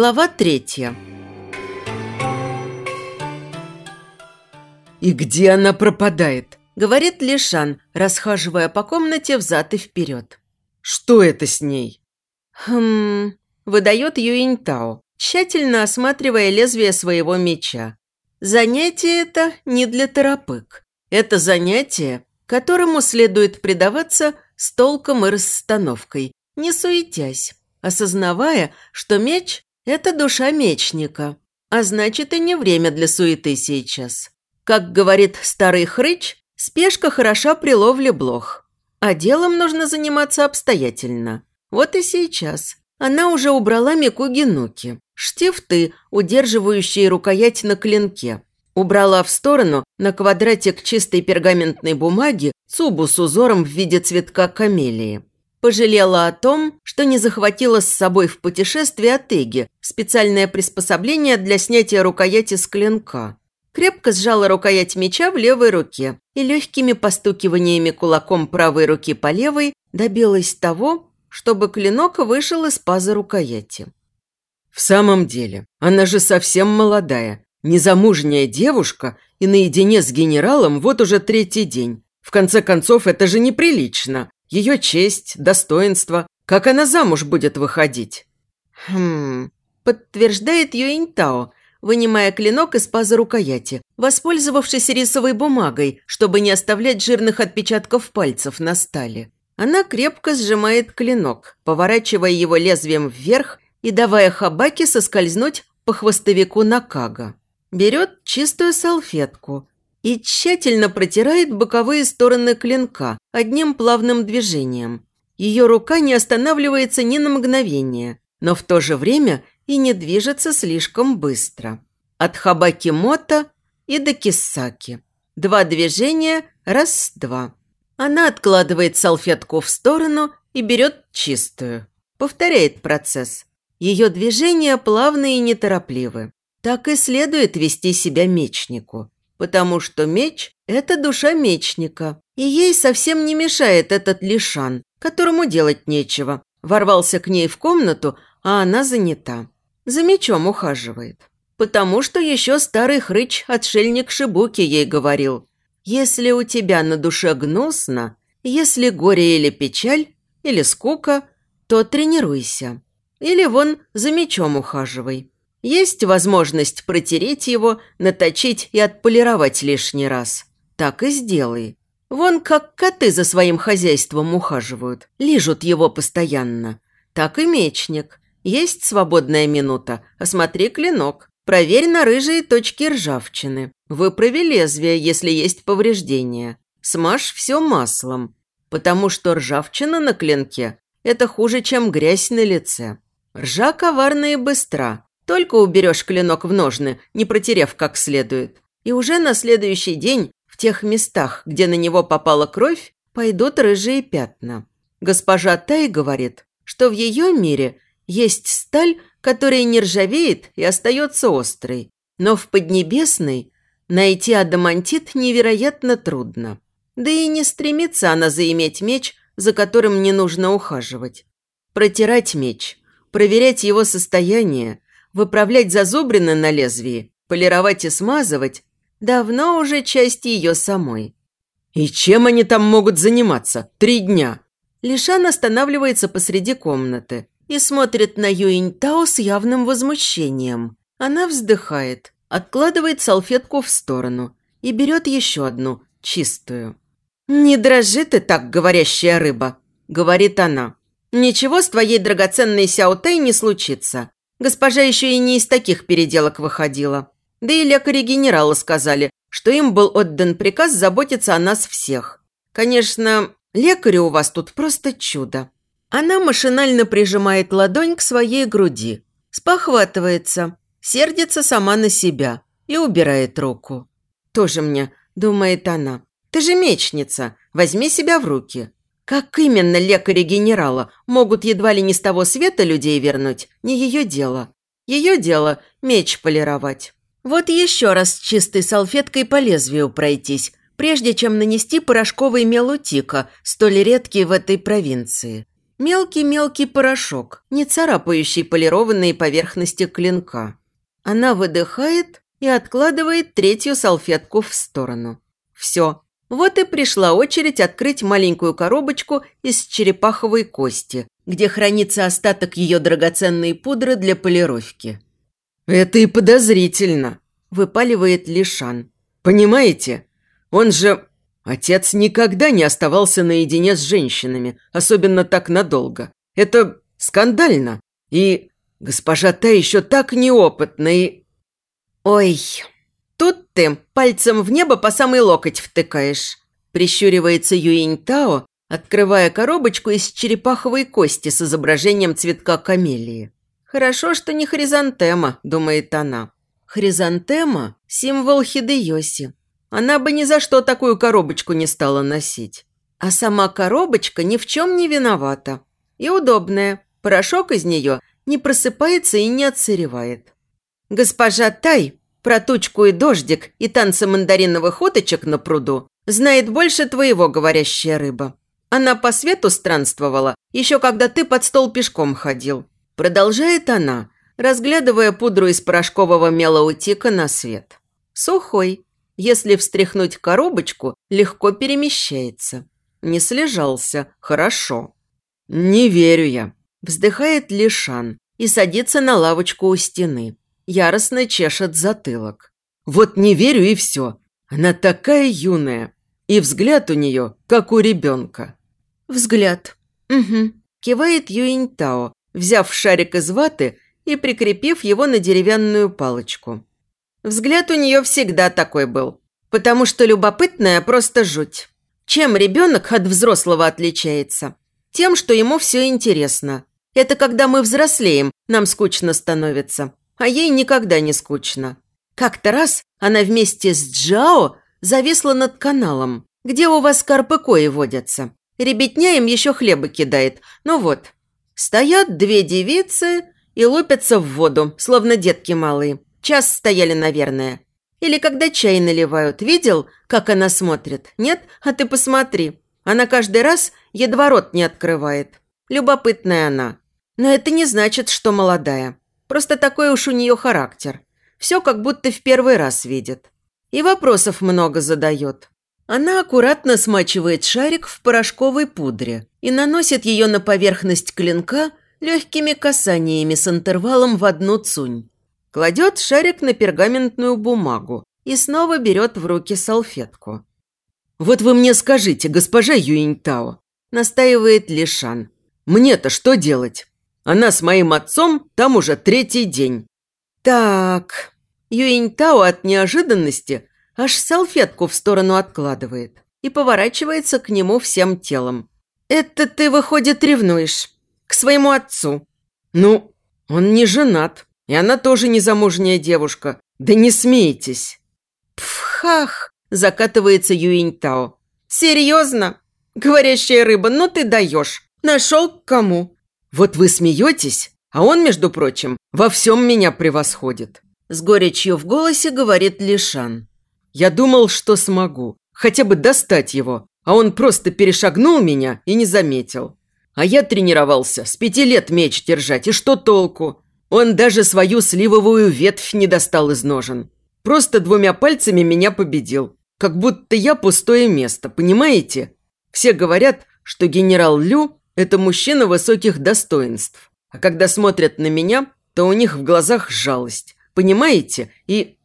Глава третья. «И где она пропадает?» – говорит Лишан, расхаживая по комнате взад и вперед. «Что это с ней?» «Хм...» – выдает Юинтао, тщательно осматривая лезвие своего меча. Занятие это не для торопык. Это занятие, которому следует предаваться с толком и расстановкой, не суетясь, осознавая, что меч – это душа мечника, а значит и не время для суеты сейчас. Как говорит старый хрыч, спешка хороша при ловле блох, а делом нужно заниматься обстоятельно. Вот и сейчас. Она уже убрала Микуги-Нуки, штифты, удерживающие рукоять на клинке. Убрала в сторону на квадратик чистой пергаментной бумаги цубу с узором в виде цветка камелии. Пожалела о том, что не захватила с собой в путешествие Атеги, специальное приспособление для снятия рукояти с клинка. Крепко сжала рукоять меча в левой руке и легкими постукиваниями кулаком правой руки по левой добилась того, чтобы клинок вышел из паза рукояти. В самом деле, она же совсем молодая, незамужняя девушка и наедине с генералом вот уже третий день. В конце концов, это же неприлично. Ее честь, достоинство. Как она замуж будет выходить? Хм, подтверждает Юинтао, вынимая клинок из паза рукояти, воспользовавшись рисовой бумагой, чтобы не оставлять жирных отпечатков пальцев на стали. Она крепко сжимает клинок, поворачивая его лезвием вверх и давая Хабаке соскользнуть по хвостовику Накага. Берет чистую салфетку и тщательно протирает боковые стороны клинка одним плавным движением. Ее рука не останавливается ни на мгновение, но в то же время и не движется слишком быстро. От Хабаки Мота и до Кисаки. Два движения – раз-два. Она откладывает салфетку в сторону и берет чистую. Повторяет процесс. Ее движения плавные и неторопливы. Так и следует вести себя мечнику, потому что меч – это душа мечника, и ей совсем не мешает этот лишан, которому делать нечего. Ворвался к ней в комнату, а она занята. За мечом ухаживает. Потому что еще старый хрыч, отшельник Шибуки, ей говорил, «Если у тебя на душе гнусно, если горе или печаль, или скука, то тренируйся». Или вон за мечом ухаживай. Есть возможность протереть его, наточить и отполировать лишний раз. Так и сделай. Вон как коты за своим хозяйством ухаживают, лижут его постоянно. Так и мечник. Есть свободная минута, осмотри клинок. Проверь на рыжие точки ржавчины. Выправи лезвие, если есть повреждения. Смажь все маслом, потому что ржавчина на клинке – это хуже, чем грязь на лице. Ржа коварна и быстра. Только уберешь клинок в ножны, не протерев как следует. И уже на следующий день в тех местах, где на него попала кровь, пойдут рыжие пятна. Госпожа Тай говорит, что в ее мире есть сталь, которая не ржавеет и остается острой. Но в Поднебесной найти адамантит невероятно трудно. Да и не стремится она заиметь меч, за которым не нужно ухаживать. Протирать меч, проверять его состояние, выправлять зазубрины на лезвии, полировать и смазывать – давно уже часть ее самой. «И чем они там могут заниматься? Три дня!» Лишан останавливается посреди комнаты и смотрит на Юинтао с явным возмущением. Она вздыхает, откладывает салфетку в сторону и берет еще одну, чистую. «Не дрожи ты так, говорящая рыба», – говорит она. «Ничего с твоей драгоценной Сяотай не случится. Госпожа еще и не из таких переделок выходила. Да и лекари генерала сказали, что им был отдан приказ заботиться о нас всех. Конечно, лекари у вас тут просто чудо». Она машинально прижимает ладонь к своей груди, спохватывается, сердится сама на себя и убирает руку. «Тоже мне», – думает она, – «ты же мечница, возьми себя в руки». Как именно лекари генерала могут едва ли не с того света людей вернуть, не ее дело. Ее дело – меч полировать. Вот еще раз чистой салфеткой по лезвию пройтись, прежде чем нанести порошковый мелутика, столь редкий в этой провинции. Мелкий-мелкий порошок, не царапающий полированные поверхности клинка. Она выдыхает и откладывает третью салфетку в сторону. Все. Вот и пришла очередь открыть маленькую коробочку из черепаховой кости, где хранится остаток ее драгоценной пудры для полировки. «Это и подозрительно», – выпаливает Лишан. «Понимаете, он же Отец никогда не оставался наедине с женщинами, особенно так надолго. Это скандально. И госпожа та еще так неопытна и... Ой, тут ты пальцем в небо по самый локоть втыкаешь. Прищуривается Юинь Тао, открывая коробочку из черепаховой кости с изображением цветка камелии. «Хорошо, что не хризантема», – думает она. Хризантема – символ Хидеоси, она бы ни за что такую коробочку не стала носить. А сама коробочка ни в чем не виновата. И удобная. Порошок из нее не просыпается и не отсыревает. Госпожа Тай про тучку и дождик и танцы мандариновых уточек на пруду знает больше твоего, говорящая рыба. Она по свету странствовала, еще когда ты под стол пешком ходил. Продолжает она, разглядывая пудру из порошкового мелоутика на свет. Сухой, если встряхнуть коробочку, легко перемещается. Не слежался. Хорошо. Не верю я. Вздыхает Лишан и садится на лавочку у стены. Яростно чешет затылок. Вот не верю и все. Она такая юная. И взгляд у нее, как у ребенка. Взгляд. Угу. Кивает Юинтао, взяв шарик из ваты и прикрепив его на деревянную палочку. Взгляд у нее всегда такой был, потому что любопытная просто жуть. Чем ребенок от взрослого отличается? Тем, что ему все интересно. Это когда мы взрослеем, нам скучно становится, а ей никогда не скучно. Как-то раз она вместе с Джао зависла над каналом, где у вас карпы кои водятся. Ребятня им еще хлеба кидает. Ну вот, стоят две девицы и лупятся в воду, словно детки малые. Час стояли, наверное. Или когда чай наливают. Видел, как она смотрит? Нет? А ты посмотри. Она каждый раз едва рот не открывает. Любопытная она. Но это не значит, что молодая. Просто такой уж у нее характер. Все как будто в первый раз видит. И вопросов много задает. Она аккуратно смачивает шарик в порошковой пудре и наносит ее на поверхность клинка легкими касаниями с интервалом в одну цунь. Кладет шарик на пергаментную бумагу и снова берет в руки салфетку. «Вот вы мне скажите, госпожа Юинтао», – настаивает Лишан. «Мне-то что делать? Она с моим отцом там уже третий день». «Так...» Юинтао от неожиданности аж салфетку в сторону откладывает и поворачивается к нему всем телом. «Это ты, выходит, ревнуешь? К своему отцу?» «Ну, он не женат», и она тоже незамужняя девушка. Да не смейтесь. Пфхах, закатывается Юинтао. Серьезно? Говорящая рыба, ну ты даешь. Нашел к кому? Вот вы смеетесь, а он, между прочим, во всем меня превосходит. С горечью в голосе говорит Лишан. Я думал, что смогу. Хотя бы достать его. А он просто перешагнул меня и не заметил. А я тренировался с пяти лет меч держать. И что толку? Он даже свою сливовую ветвь не достал из ножен. Просто двумя пальцами меня победил. Как будто я пустое место, понимаете? Все говорят, что генерал Лю – это мужчина высоких достоинств. А когда смотрят на меня, то у них в глазах жалость. Понимаете? И...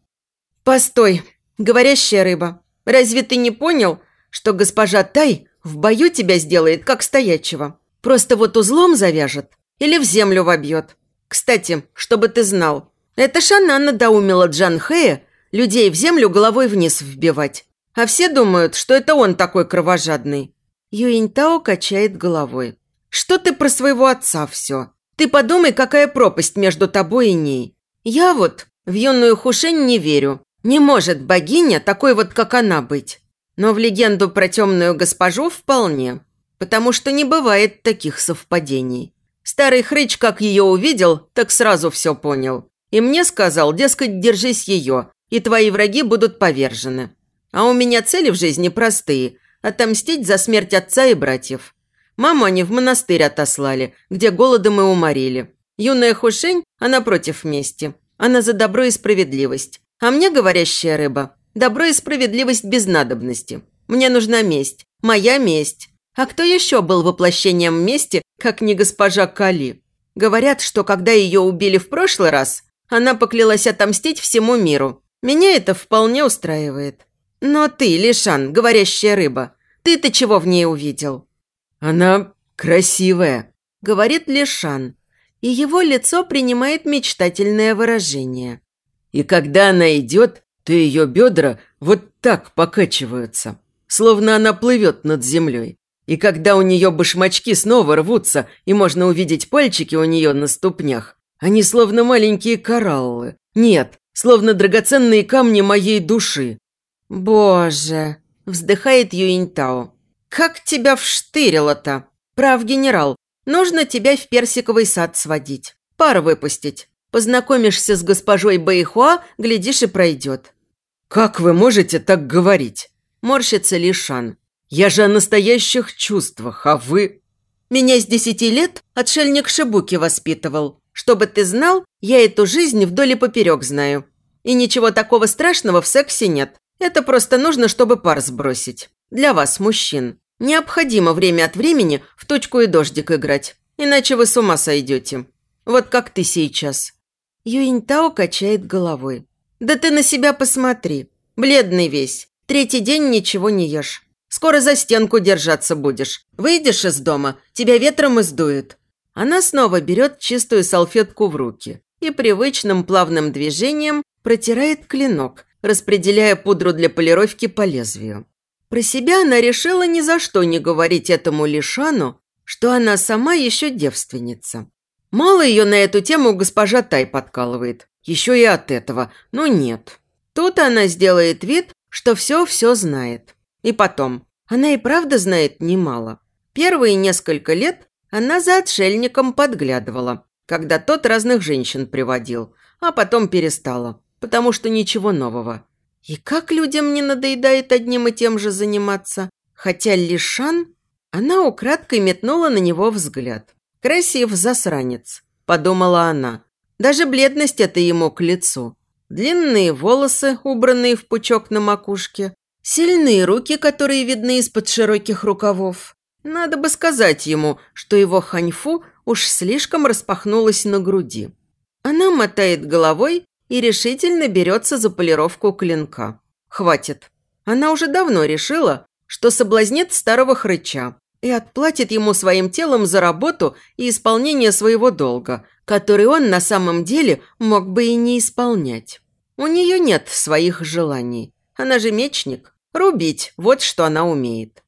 Постой, говорящая рыба. Разве ты не понял, что госпожа Тай в бою тебя сделает, как стоячего? Просто вот узлом завяжет или в землю вобьет. Кстати, чтобы ты знал, это ж она надоумила Джан Хэя людей в землю головой вниз вбивать. А все думают, что это он такой кровожадный. Юинтао качает головой. Что ты про своего отца все? Ты подумай, какая пропасть между тобой и ней. Я вот в юную Хушень не верю. Не может богиня такой вот, как она, быть. Но в легенду про темную госпожу вполне. Потому что не бывает таких совпадений. Старый хрыч, как ее увидел, так сразу все понял. И мне сказал, дескать, держись ее, и твои враги будут повержены. А у меня цели в жизни простые – отомстить за смерть отца и братьев. Маму они в монастырь отослали, где голодом и уморили. Юная Хушень, она против мести. Она за добро и справедливость. А мне говорящая рыба – добро и справедливость без надобности. Мне нужна месть. Моя месть. А кто еще был воплощением мести, как не госпожа Кали? Говорят, что когда ее убили в прошлый раз, она поклялась отомстить всему миру. Меня это вполне устраивает. Но ты, Лишан, говорящая рыба, ты-то чего в ней увидел? Она красивая, говорит Лишан, и его лицо принимает мечтательное выражение. И когда она идет, то ее бедра вот так покачиваются, словно она плывет над землей. И когда у нее башмачки снова рвутся, и можно увидеть пальчики у нее на ступнях, они словно маленькие кораллы. Нет, словно драгоценные камни моей души. «Боже!» – вздыхает Юинтао. «Как тебя вштырило-то? Прав, генерал, нужно тебя в персиковый сад сводить, пар выпустить. Познакомишься с госпожой Бэйхуа, глядишь и пройдет». «Как вы можете так говорить?» – морщится Лишан. Я же о настоящих чувствах, а вы...» «Меня с десяти лет отшельник Шибуки воспитывал. Чтобы ты знал, я эту жизнь вдоль и поперек знаю. И ничего такого страшного в сексе нет. Это просто нужно, чтобы пар сбросить. Для вас, мужчин. Необходимо время от времени в точку и дождик играть. Иначе вы с ума сойдете. Вот как ты сейчас». Юинтао качает головой. «Да ты на себя посмотри. Бледный весь. Третий день ничего не ешь. Скоро за стенку держаться будешь. Выйдешь из дома, тебя ветром издует». Она снова берет чистую салфетку в руки и привычным плавным движением протирает клинок, распределяя пудру для полировки по лезвию. Про себя она решила ни за что не говорить этому Лишану, что она сама еще девственница. Мало ее на эту тему госпожа Тай подкалывает. Еще и от этого. Но нет. Тут она сделает вид, что все-все знает. И потом, она и правда знает немало. Первые несколько лет она за отшельником подглядывала, когда тот разных женщин приводил, а потом перестала, потому что ничего нового. И как людям не надоедает одним и тем же заниматься? Хотя Лишан... Она украдкой метнула на него взгляд. «Красив засранец», – подумала она. Даже бледность это ему к лицу. Длинные волосы, убранные в пучок на макушке, Сильные руки, которые видны из-под широких рукавов. Надо бы сказать ему, что его ханьфу уж слишком распахнулась на груди. Она мотает головой и решительно берется за полировку клинка. Хватит. Она уже давно решила, что соблазнит старого хрыча и отплатит ему своим телом за работу и исполнение своего долга, который он на самом деле мог бы и не исполнять. У нее нет своих желаний. Она же мечник. Рубить – вот что она умеет.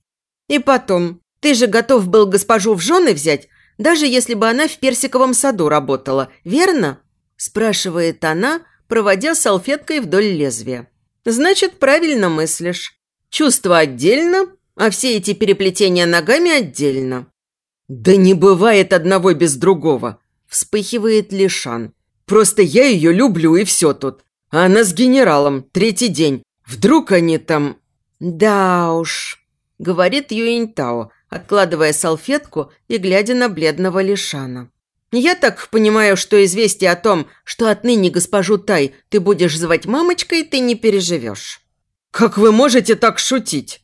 И потом, ты же готов был госпожу в жены взять, даже если бы она в персиковом саду работала, верно?» – спрашивает она, проводя салфеткой вдоль лезвия. «Значит, правильно мыслишь. Чувство отдельно, а все эти переплетения ногами отдельно». «Да не бывает одного без другого», – вспыхивает Лишан. «Просто я ее люблю, и все тут. А она с генералом, третий день. Вдруг они там...» «Да уж», – говорит Юинтао, откладывая салфетку и глядя на бледного Лишана. «Я так понимаю, что известие о том, что отныне госпожу Тай ты будешь звать мамочкой, ты не переживешь». «Как вы можете так шутить?»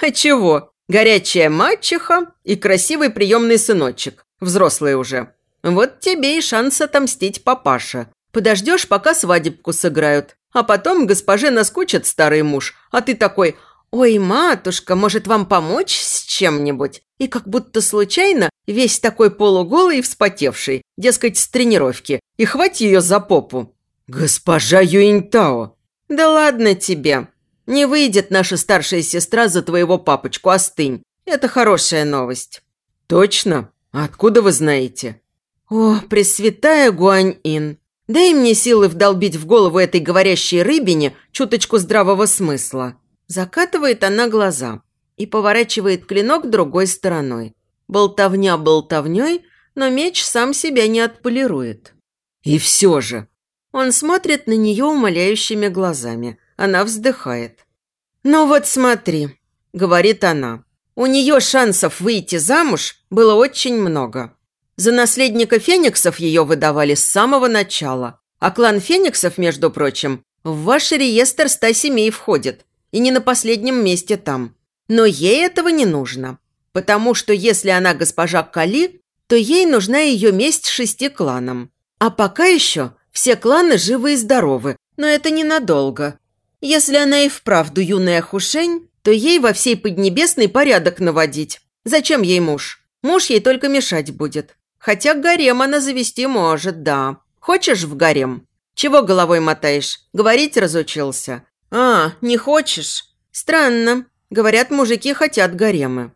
«А чего? Горячая мачеха и красивый приемный сыночек, взрослый уже. Вот тебе и шанс отомстить папаше. Подождешь, пока свадебку сыграют, а потом госпоже наскучит старый муж, а ты такой – «Ой, матушка, может вам помочь с чем-нибудь?» И как будто случайно весь такой полуголый и вспотевший, дескать, с тренировки, и хвать ее за попу. «Госпожа Юинтао!» «Да ладно тебе. Не выйдет наша старшая сестра за твоего папочку, остынь. Это хорошая новость». «Точно? Откуда вы знаете?» «О, пресвятая Гуань-Ин, дай мне силы вдолбить в голову этой говорящей рыбине чуточку здравого смысла». Закатывает она глаза и поворачивает клинок другой стороной. Болтовня болтовней, но меч сам себя не отполирует. И все же. Он смотрит на нее умоляющими глазами. Она вздыхает. «Ну вот смотри», – говорит она. У нее шансов выйти замуж было очень много. За наследника фениксов ее выдавали с самого начала. А клан фениксов, между прочим, в ваш реестр ста семей входит. И не на последнем месте там. Но ей этого не нужно. Потому что если она госпожа Кали, то ей нужна ее месть шести кланам. А пока еще все кланы живы и здоровы, но это ненадолго. Если она и вправду юная Хушень, то ей во всей Поднебесной порядок наводить. Зачем ей муж? Муж ей только мешать будет. Хотя гарем она завести может, да. Хочешь в гарем? Чего головой мотаешь? Говорить разучился. А, не хочешь? Странно. Говорят, мужики хотят гаремы.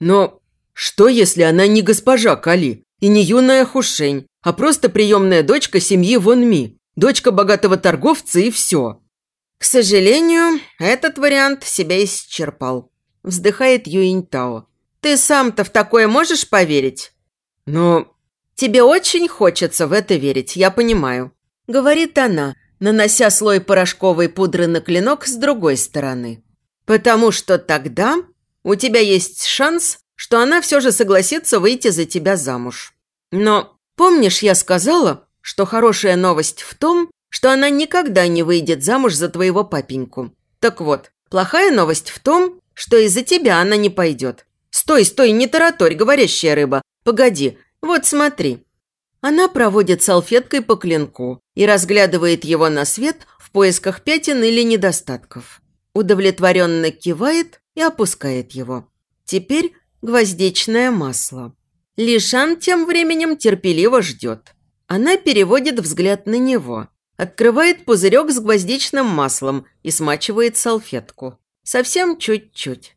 Но что, если она не госпожа Кали и не юная Хушень, а просто приемная дочка семьи Вон Ми, дочка богатого торговца и все? К сожалению, этот вариант себя исчерпал. Вздыхает Юинтао. Ты сам-то в такое можешь поверить? Но... Тебе очень хочется в это верить, я понимаю. Говорит она, нанося слой порошковой пудры на клинок с другой стороны. Потому что тогда у тебя есть шанс, что она все же согласится выйти за тебя замуж. Но помнишь, я сказала, что хорошая новость в том, что она никогда не выйдет замуж за твоего папеньку. Так вот, плохая новость в том, что из-за тебя она не пойдет. Стой, стой, не тараторь, говорящая рыба. Погоди, вот смотри. Она проводит салфеткой по клинку и разглядывает его на свет в поисках пятен или недостатков удовлетворенно кивает и опускает его. Теперь гвоздичное масло. Лишан тем временем терпеливо ждет. Она переводит взгляд на него, открывает пузырек с гвоздичным маслом и смачивает салфетку. Совсем чуть-чуть.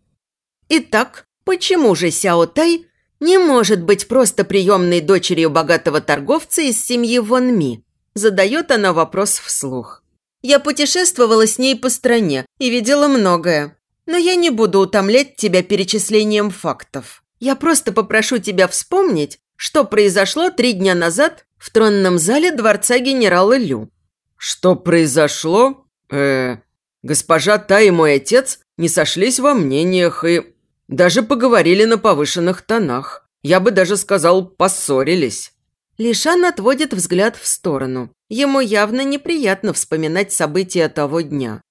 Итак, почему же Сяо Тай не может быть просто приемной дочерью богатого торговца из семьи Вон Ми? Задает она вопрос вслух. Я путешествовала с ней по стране и видела многое. Но я не буду утомлять тебя перечислением фактов. Я просто попрошу тебя вспомнить, что произошло три дня назад в тронном зале дворца генерала Лю. Что произошло? Э, госпожа Та и мой отец не сошлись во мнениях и даже поговорили на повышенных тонах. Я бы даже сказал, поссорились. Лишан отводит взгляд в сторону. Ему явно неприятно вспоминать события того дня.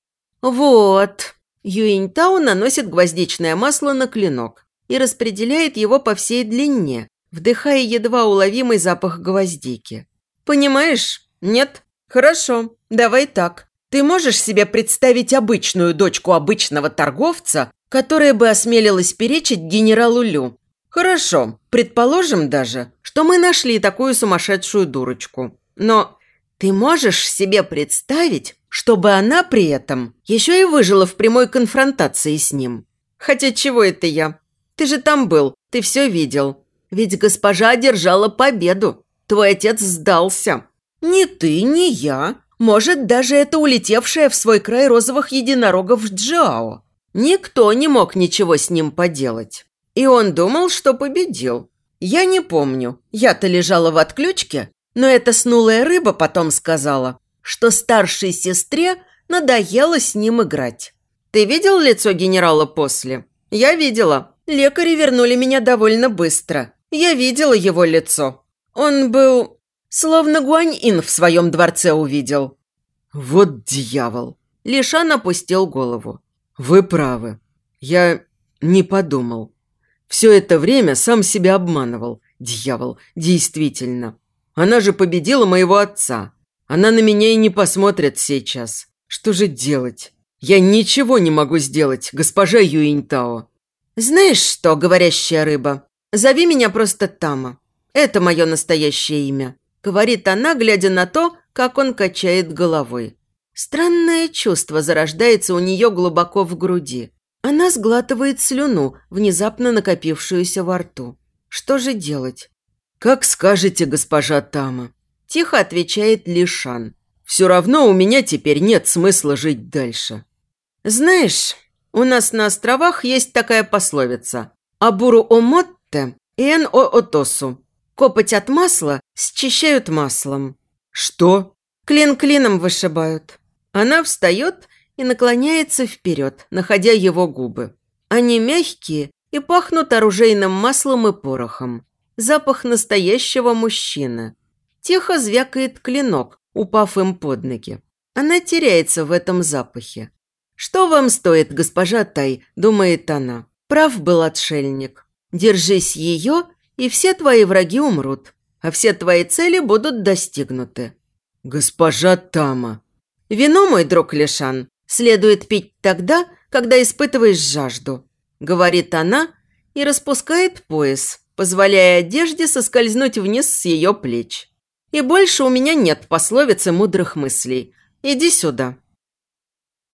«Вот». Юинтау наносит гвоздичное масло на клинок и распределяет его по всей длине, вдыхая едва уловимый запах гвоздики. «Понимаешь? Нет? Хорошо. Давай так. Ты можешь себе представить обычную дочку обычного торговца, которая бы осмелилась перечить генералу Лю? Хорошо. Предположим даже, что мы нашли такую сумасшедшую дурочку. Но ты можешь себе представить, чтобы она при этом еще и выжила в прямой конфронтации с ним? Хотя чего это я? Ты же там был, ты все видел. Ведь госпожа одержала победу. Твой отец сдался. Ни ты, ни я. Может, даже это улетевшая в свой край розовых единорогов Джао. Никто не мог ничего с ним поделать. И он думал, что победил. Я не помню. Я-то лежала в отключке, но эта снулая рыба потом сказала, что старшей сестре надоело с ним играть. Ты видел лицо генерала после? Я видела. Лекари вернули меня довольно быстро. Я видела его лицо. Он был... Словно Гуань-Ин в своем дворце увидел. Вот дьявол. Лишан опустил голову. Вы правы. Я не подумал. Все это время сам себя обманывал. Дьявол, действительно. Она же победила моего отца. Она на меня и не посмотрит сейчас. Что же делать? Я ничего не могу сделать, госпожа Юинтао. Знаешь что, говорящая рыба? Зови меня просто Тама. Это мое настоящее имя. Говорит она, глядя на то, как он качает головой. Странное чувство зарождается у нее глубоко в груди. Она сглатывает слюну, внезапно накопившуюся во рту. Что же делать? «Как скажете, госпожа Тама», – тихо отвечает Лишан. «Все равно у меня теперь нет смысла жить дальше». «Знаешь, у нас на островах есть такая пословица «Абуру о мотте, эн о отосу». Копоть от масла счищают маслом. «Что?» Клин клином вышибают. Она встает и наклоняется вперед, находя его губы. Они мягкие и пахнут оружейным маслом и порохом. Запах настоящего мужчины. Тихо звякает клинок, упав им под ноги. Она теряется в этом запахе. «Что вам стоит, госпожа Тай?» – думает она. Прав был отшельник. Держись ее, и все твои враги умрут, а все твои цели будут достигнуты. Госпожа Тама. Вино, мой друг Лешан, следует пить тогда, когда испытываешь жажду, говорит она и распускает пояс, позволяя одежде соскользнуть вниз с ее плеч. И больше у меня нет пословицы мудрых мыслей. Иди сюда.